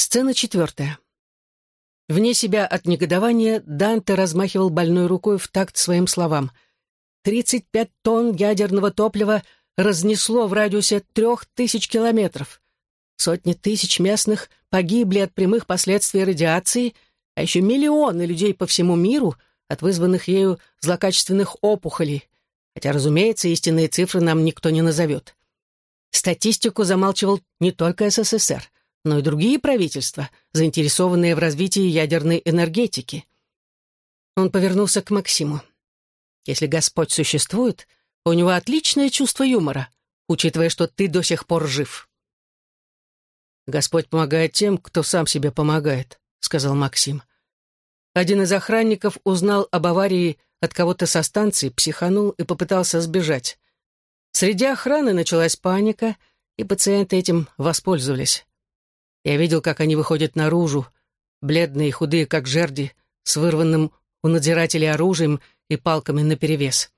Сцена четвертая. Вне себя от негодования Данте размахивал больной рукой в такт своим словам. «Тридцать пять тонн ядерного топлива разнесло в радиусе трех тысяч километров. Сотни тысяч местных погибли от прямых последствий радиации, а еще миллионы людей по всему миру от вызванных ею злокачественных опухолей. Хотя, разумеется, истинные цифры нам никто не назовет. Статистику замалчивал не только СССР, но и другие правительства, заинтересованные в развитии ядерной энергетики. Он повернулся к Максиму. «Если Господь существует, у него отличное чувство юмора, учитывая, что ты до сих пор жив». «Господь помогает тем, кто сам себе помогает», — сказал Максим. Один из охранников узнал об аварии от кого-то со станции, психанул и попытался сбежать. Среди охраны началась паника, и пациенты этим воспользовались. Я видел, как они выходят наружу, бледные и худые, как жерди, с вырванным у надзирателей оружием и палками наперевес.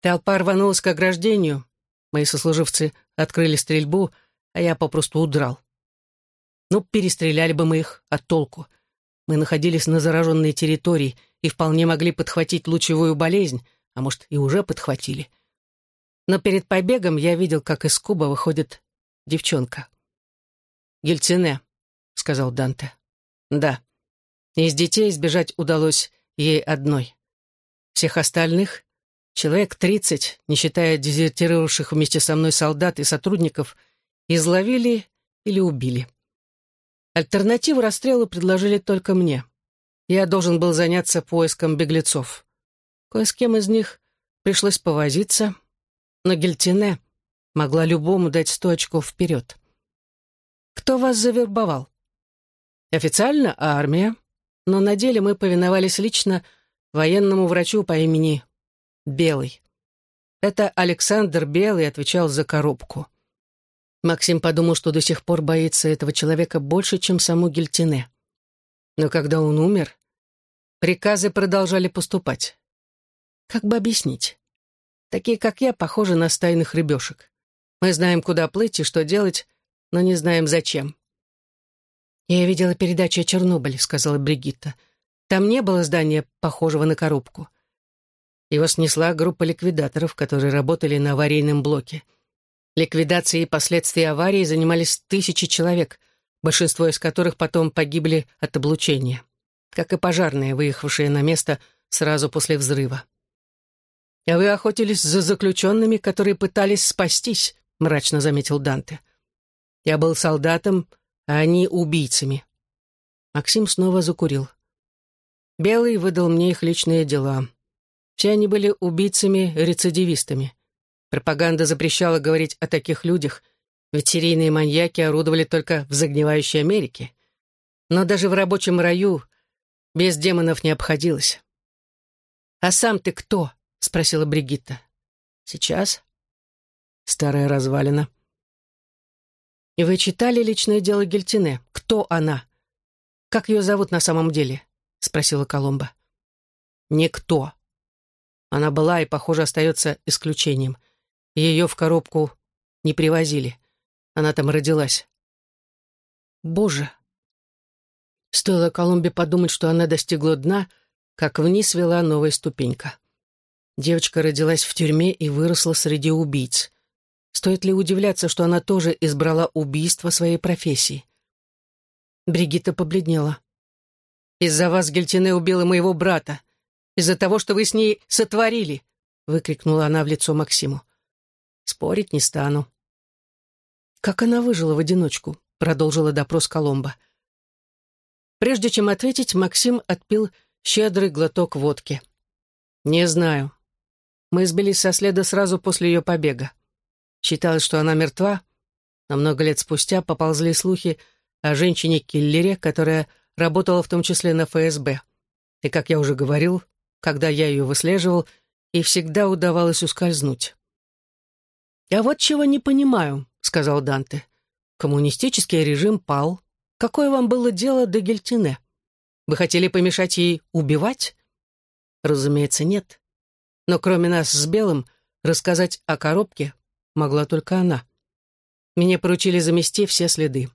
Толпа рванулась к ограждению, мои сослуживцы открыли стрельбу, а я попросту удрал. Ну, перестреляли бы мы их, от толку. Мы находились на зараженной территории и вполне могли подхватить лучевую болезнь, а может, и уже подхватили. Но перед побегом я видел, как из куба выходит девчонка. «Гельцине», — сказал Данте. «Да. Из детей сбежать удалось ей одной. Всех остальных, человек тридцать, не считая дезертировавших вместе со мной солдат и сотрудников, изловили или убили. Альтернативу расстрелу предложили только мне. Я должен был заняться поиском беглецов. Кое с кем из них пришлось повозиться, но Гельтине могла любому дать сто очков вперед. Кто вас завербовал? Официально армия, но на деле мы повиновались лично военному врачу по имени Белый. Это Александр Белый отвечал за коробку. Максим подумал, что до сих пор боится этого человека больше, чем саму Гельтине. Но когда он умер, приказы продолжали поступать. Как бы объяснить? Такие, как я, похожи на стайных рыбешек. Мы знаем, куда плыть и что делать, но не знаем, зачем. «Я видела передачу о Чернобыле», — сказала Бригитта. «Там не было здания, похожего на коробку. Его снесла группа ликвидаторов, которые работали на аварийном блоке. Ликвидацией последствий аварии занимались тысячи человек, большинство из которых потом погибли от облучения, как и пожарные, выехавшие на место сразу после взрыва. «А вы охотились за заключенными, которые пытались спастись», — мрачно заметил Данте. «Я был солдатом, а они убийцами». Максим снова закурил. Белый выдал мне их личные дела. Все они были убийцами-рецидивистами. Пропаганда запрещала говорить о таких людях, ведь серийные маньяки орудовали только в загнивающей Америке. Но даже в рабочем раю без демонов не обходилось. «А сам ты кто?» — спросила Бригитта. «Сейчас?» «Старая развалина». «И вы читали личное дело Гельтине? Кто она? Как ее зовут на самом деле?» — спросила Коломба. «Никто. Она была и, похоже, остается исключением. Ее в коробку не привозили. Она там родилась. Боже! Стоило Колумбе подумать, что она достигла дна, как вниз вела новая ступенька. Девочка родилась в тюрьме и выросла среди убийц. Стоит ли удивляться, что она тоже избрала убийство своей профессии? Бригитта побледнела. «Из-за вас Гельтине убила моего брата. Из-за того, что вы с ней сотворили!» — выкрикнула она в лицо Максиму. Спорить не стану. «Как она выжила в одиночку?» — продолжила допрос Коломба. Прежде чем ответить, Максим отпил щедрый глоток водки. «Не знаю. Мы сбились со следа сразу после ее побега. Считалось, что она мертва, но много лет спустя поползли слухи о женщине-киллере, которая работала в том числе на ФСБ. И, как я уже говорил, когда я ее выслеживал, ей всегда удавалось ускользнуть. «Я вот чего не понимаю», — сказал Данте. «Коммунистический режим пал. Какое вам было дело до Гельтине? Вы хотели помешать ей убивать?» «Разумеется, нет. Но кроме нас с Белым, рассказать о коробке могла только она. Мне поручили замести все следы».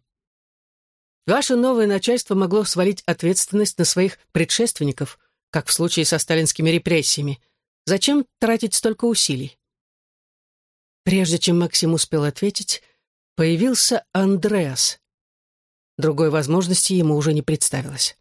Ваше новое начальство могло свалить ответственность на своих предшественников, как в случае со сталинскими репрессиями. Зачем тратить столько усилий? Прежде чем Максим успел ответить, появился Андреас. Другой возможности ему уже не представилось.